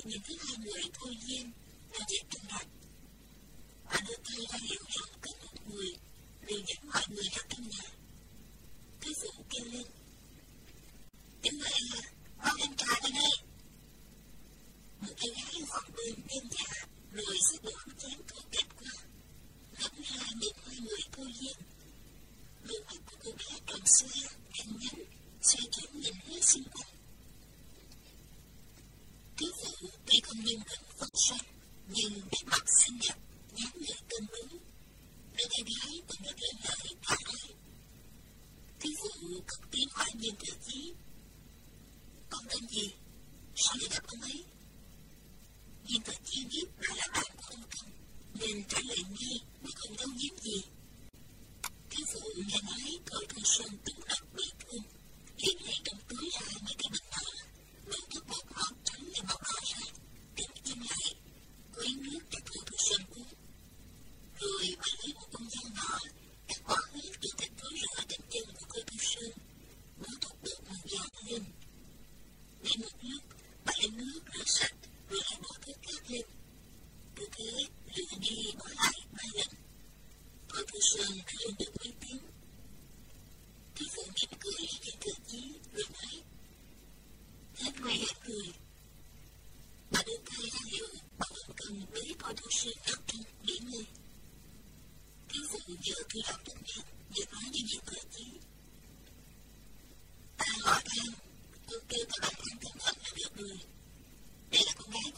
chuyện những thứ hai người thôi nhiên và chết trùng hợp. Bà đưa tay ra hiệu rằng có một người đều dẫn mọi người ra căn nhà. Cái phụ kêu lên. Tiếng mẹ à, con em trà đi đây. Một cái gái khoảng bên bên nhà rồi sẽ đổ chén câu kết qua. Ngắm ra những hai người thôi duyên. Đôi mặt của cô bé tròn xoe, thành nhánh, xoay chuyển nhìn hết xung quanh. Cứu phụ khi không nhân vật phân sắc như nét mặt xinh đẹp, dáng người cân đối đôi cô gái cũng được lên lời cả ái thiếu phụ cực tiếng hỏi nhìn thừa chí con tên gì? Sao lại gặp ông ấy? Nhưng thật chi biết bà là bạn của ông Cưng Nên trả lời ngay mới không đâu giếm gì. Thiếu phụ nghe nói cởi Thanh Sơn tính đặc bị thương Liền lấy trong túi ra mấy cái bịch lấy nước để thiêu thứ sân Rồi bà lấy một con dao nhỏ đặt bỏ huyết trên thịt thối rữa đến chân của cô thu sương mới thúc được một dao lên. Để một lúc, bà lấy nước rửa sạch rồi lại bỏ thứ khác lên. Cứ thế, lừa đi bỏ lại ba lần. Cô thu sương đã lên được mấy tiếng. Thì phụ mỉm cười thì thừa chí rồi nói. Hết quay lại cười. phó giáo tất Elkin nghỉ ngơi. Thiếu phụ vừa thư giãn tâm trạng, vừa nói những việc cơ chí. Ta hỏi thang, cô kêu các bạn ăn cơm hận là được người Đây là con gái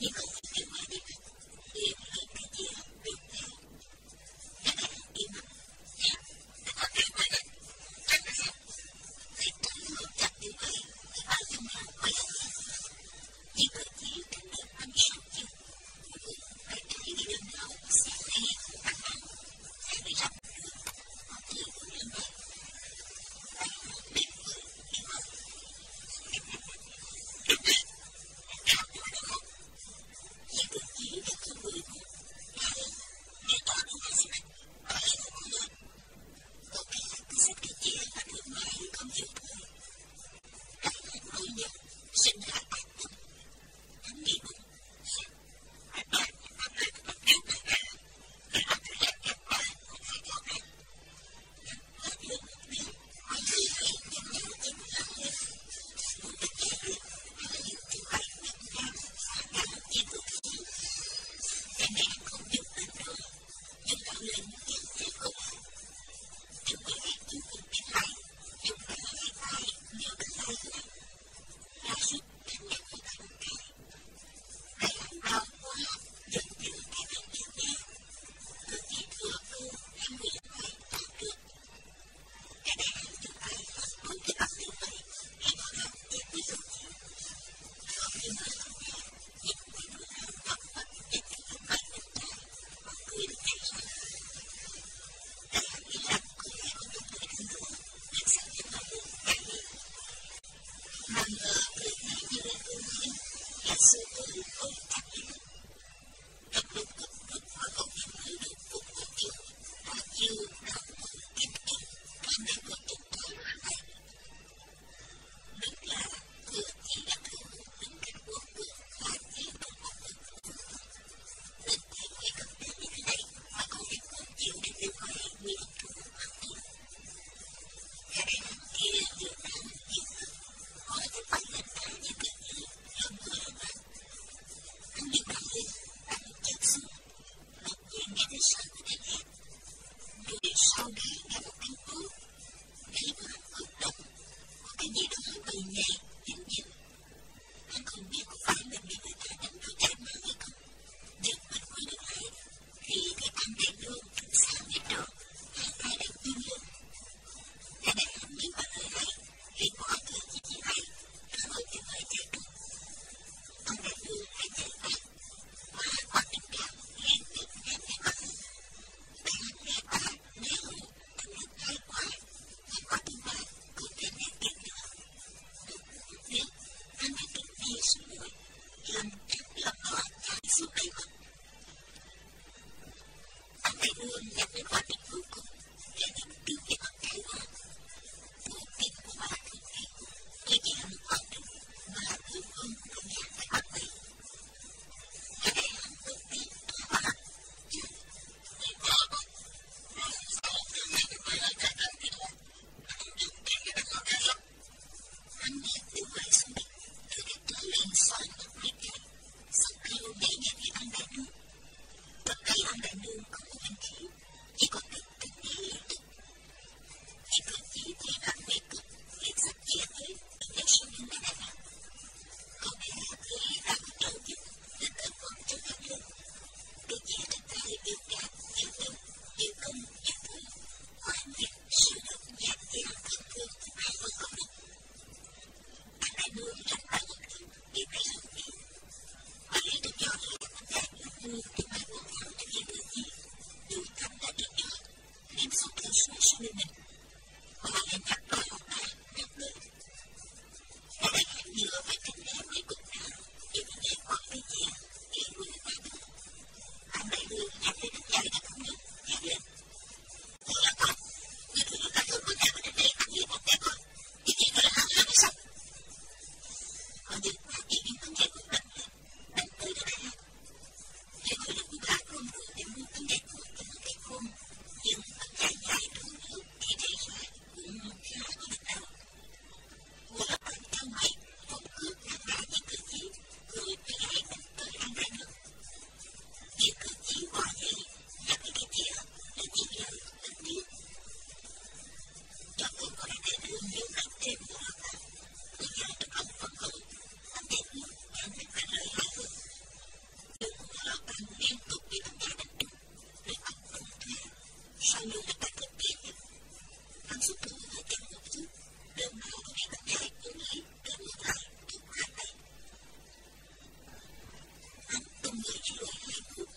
because 確かに。と無理を。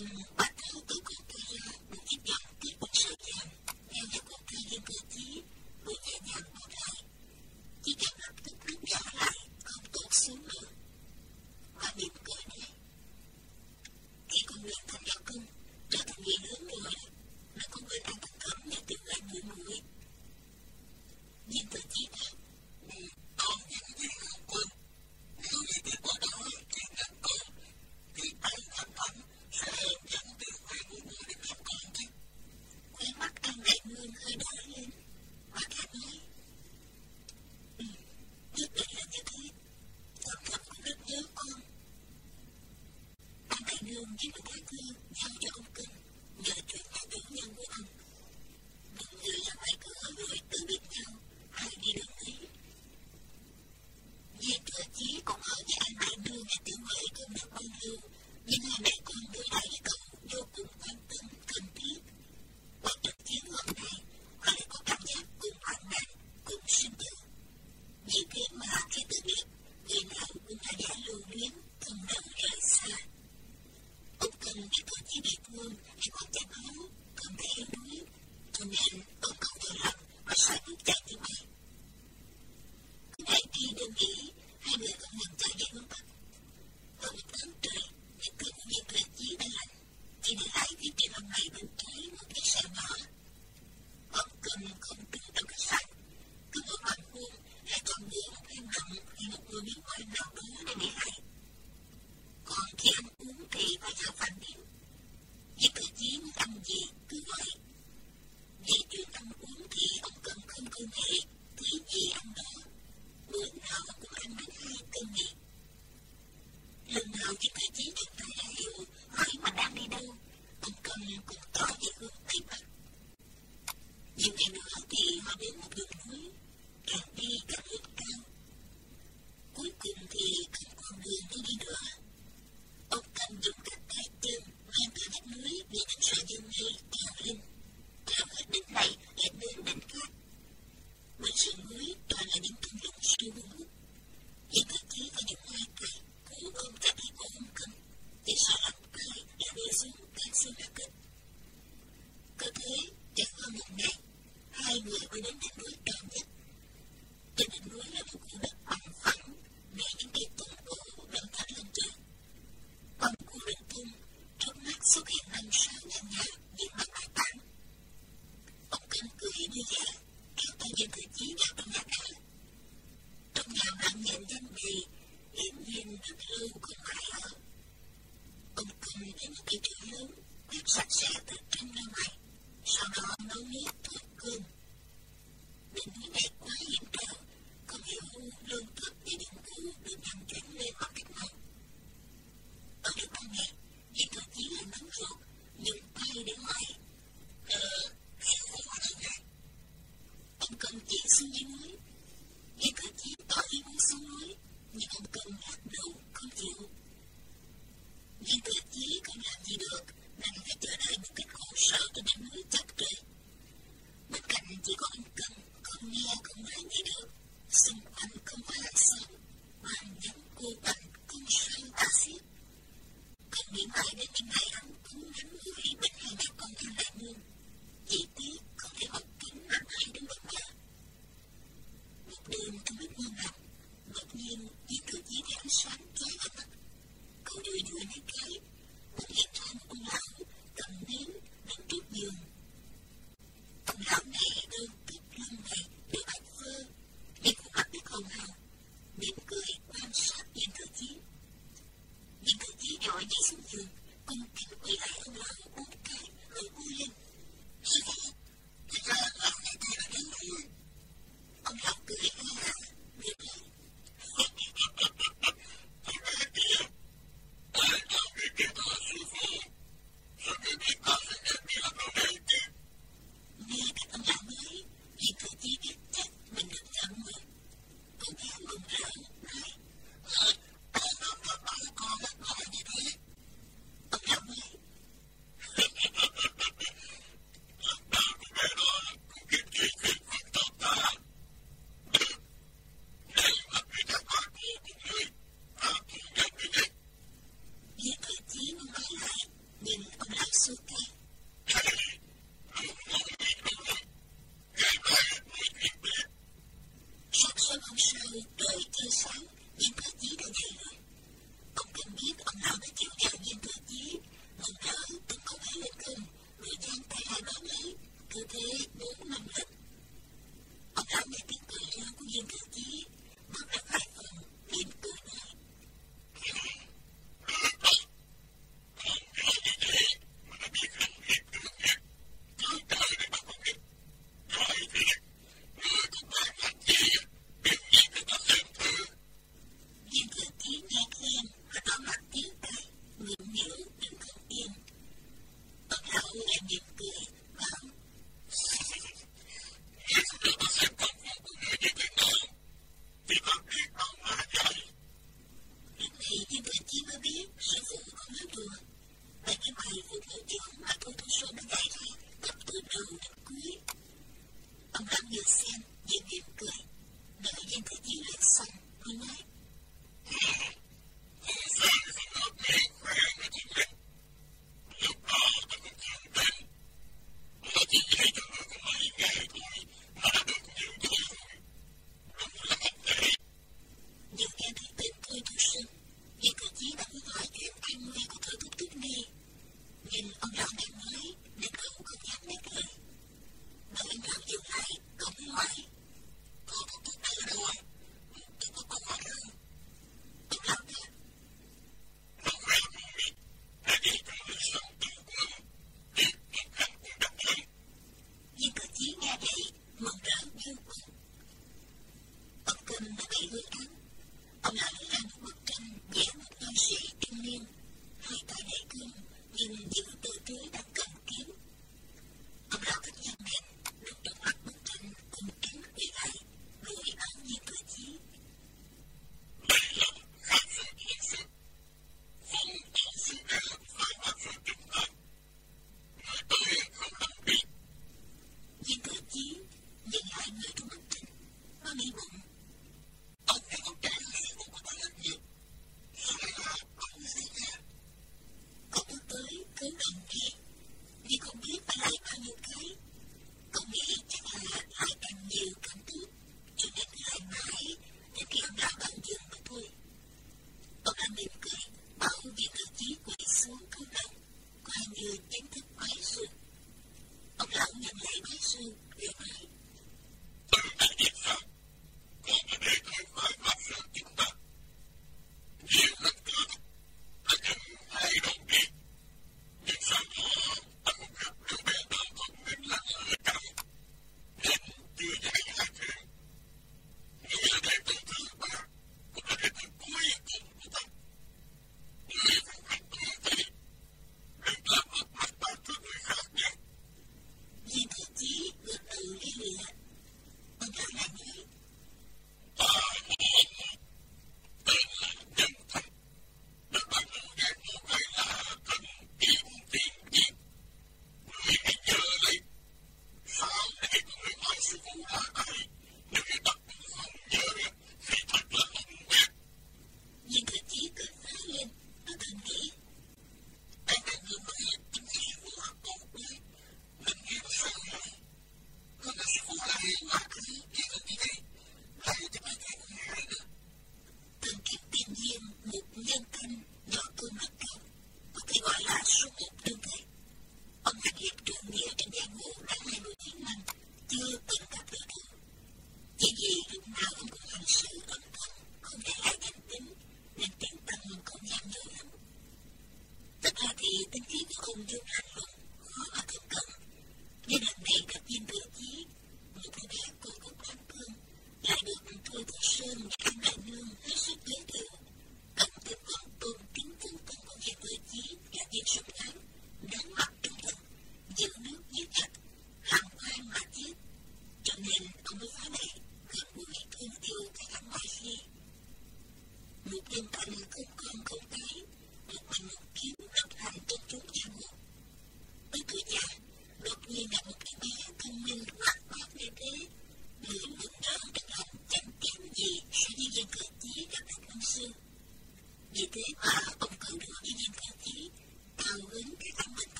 Nói